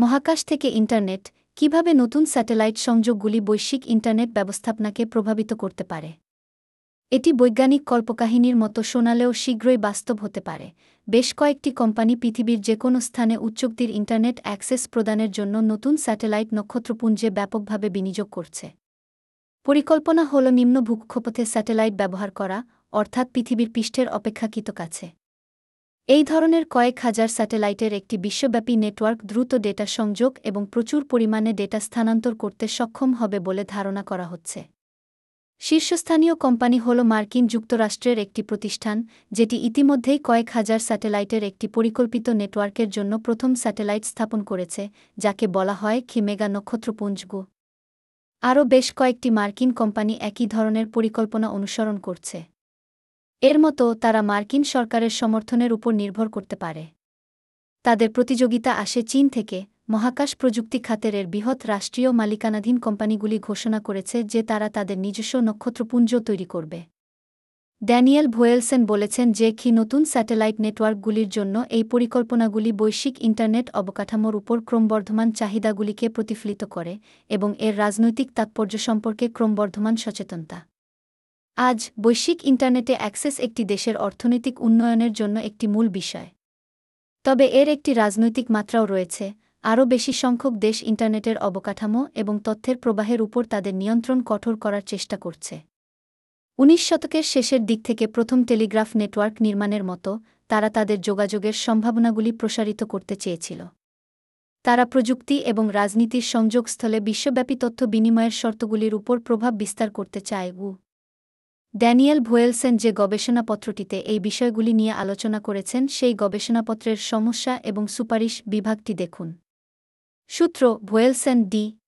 মহাকাশ থেকে ইন্টারনেট কীভাবে নতুন স্যাটেলাইট সংযোগগুলি বৈশ্বিক ইন্টারনেট ব্যবস্থাপনাকে প্রভাবিত করতে পারে? এটি বৈজ্ঞানিক কল্পকাহিনীর মতো শোনালেও শীঘ্রই বাস্তব হতে পারে। বেশ কয়েকটি কোম্পানি পৃথিবীর যে কোনো স্থানে উচ্চক্তির ইন্টারনেট অ্যাক্সেস প্রদানের জন্য নতুন স্যাটেলাইট নক্ষত্রপুঞ্জে ব্যাপকভাবে বিনিয়োগ করছে। পরিকল্পনা হল নিম্ন ভূক্ষপথে স্যাটেলাইট ব্যবহার করা, অর্থাৎ পৃথিবীর পৃষ্ঠের অপেক্ষাকৃত কাছে। এই ধরনের কয়েক হাজার স্যাটেলাইটের একটি বিশ্বব্যাপী নেটওয়ার্ক দ্রুত ডেটা সংযোগ এবং প্রচুর পরিমাণে ডেটা স্থানান্তর করতে সক্ষম হবে বলে ধারণা করা হচ্ছে। শীর্ষস্থানীয় কোম্পানি হল মার্কিন যুক্তরাষ্ট্রের একটি প্রতিষ্ঠান, যেটি ইতিমধ্যেই কয়েক হাজার স্যাটেলাইটের একটি পরিকল্পিত নেটওয়ার্কের জন্য প্রথম স্যাটেলাইট স্থাপন করেছে, যাকে বলা হয় খিমেগা নক্ষত্রপুঞ্জগু। আরও বেশ কয়েকটি মার্কিন কোম্পানি একই ধরনের পরিকল্পনা অনুসরণ করছে। এর মতো তারা মার্কিন সরকারের সমর্থনের উপর নির্ভর করতে পারে। তাদের প্রতিযোগিতা আসে চীন থেকে, মহাকাশ প্রযুক্তি খাতের এর বৃহৎ রাষ্ট্রীয় মালিকানাধীন কোম্পানিগুলি ঘোষণা করেছে যে তারা তাদের নিজস্ব নক্ষত্রপুঞ্জ তৈরি করবে। ড্যানিয়েল ভোয়েলসেন বলেছেন যে কি নতুন স্যাটেলাইট নেটওয়ার্কগুলির জন্য এই পরিকল্পনাগুলি বৈশ্বিক ইন্টারনেট অবকাঠামোর উপর ক্রমবর্ধমান চাহিদাগুলিকে প্রতিফলিত করে এবং এর রাজনৈতিক তাৎপর্য সম্পর্কে ক্রমবর্ধমান সচেতনতা। আজ বৈশ্বিক ইন্টারনেটে অ্যাক্সেস একটি দেশের অর্থনৈতিক উন্নয়নের জন্য একটি মূল বিষয়। তবে এর একটি রাজনৈতিক মাত্রাও রয়েছে। আরও বেশি সংখ্যক দেশ ইন্টারনেটের অবকাঠামো এবং তথ্যের প্রবাহের উপর তাদের নিয়ন্ত্রণ কঠোর করার চেষ্টা করছে। উনিশ শতকের শেষের দিক থেকে প্রথম টেলিগ্রাফ নেটওয়ার্ক নির্মাণের মতো তারা তাদের যোগাযোগের সম্ভাবনাগুলি প্রসারিত করতে চেয়েছিল। তারা প্রযুক্তি এবং রাজনীতির সংযোগস্থলে বিশ্বব্যাপী তথ্য বিনিময়ের শর্তগুলির উপর প্রভাব বিস্তার করতে চায় উ ড্যানিয়েল ভোয়েলসেন যে গবেষণাপত্রটিতে এই বিষয়গুলি নিয়ে আলোচনা করেছেন, সেই গবেষণাপত্রের সমস্যা এবং সুপারিশ বিভাগটি দেখুন। সূত্র, ভোয়েলসেন ডি,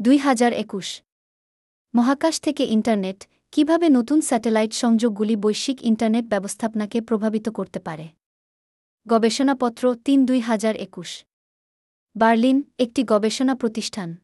দুই হাজার একুশ। মহাকাশ থেকে ইন্টারনেট, কীভাবে নতুন স্যাটেলাইট সংযোগগুলি বৈশ্বিক ইন্টারনেট ব্যবস্থাপনাকে প্রভাবিত করতে পারে? গবেষণাপত্র তিন দুই হাজার একুশ। বার্লিন, একটি গবেষণা প্রতিষ্ঠান।